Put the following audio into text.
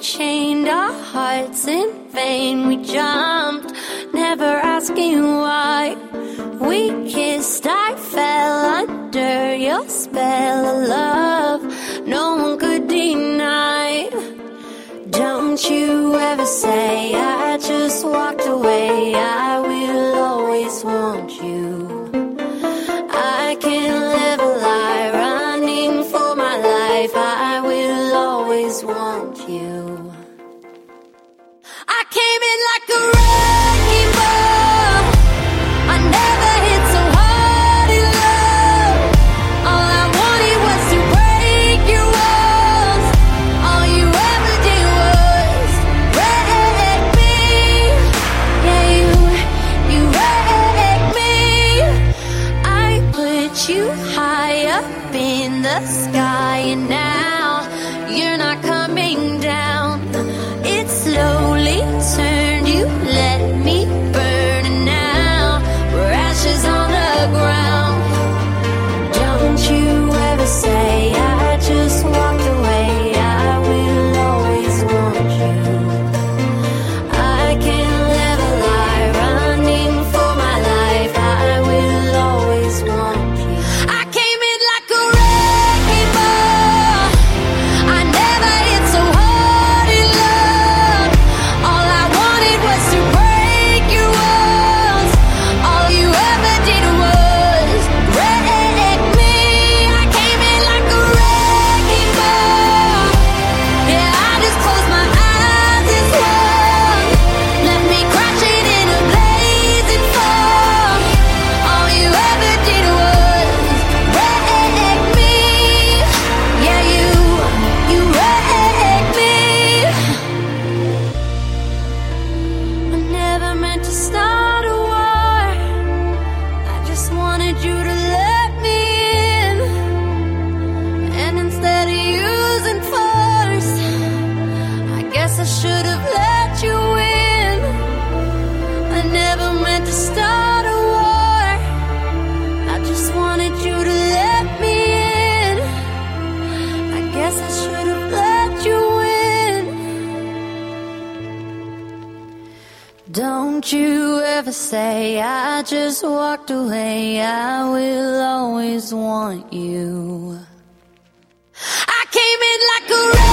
chained our hearts in vain. We jumped, never asking why. We kissed, I fell under your spell of love. Always want you. I came in like a wrecking ball. I never hit so hard in love. All I wanted was to break your walls. All you ever did was wreck me. Yeah, you, you wrecked me. I put you high up in the sky, and now you're not coming down. It slowly guess I should have let you in. I never meant to start a war. I just wanted you to let me in. I guess I should have let you in. Don't you ever say I just walked away. I will always want you. I came in like a.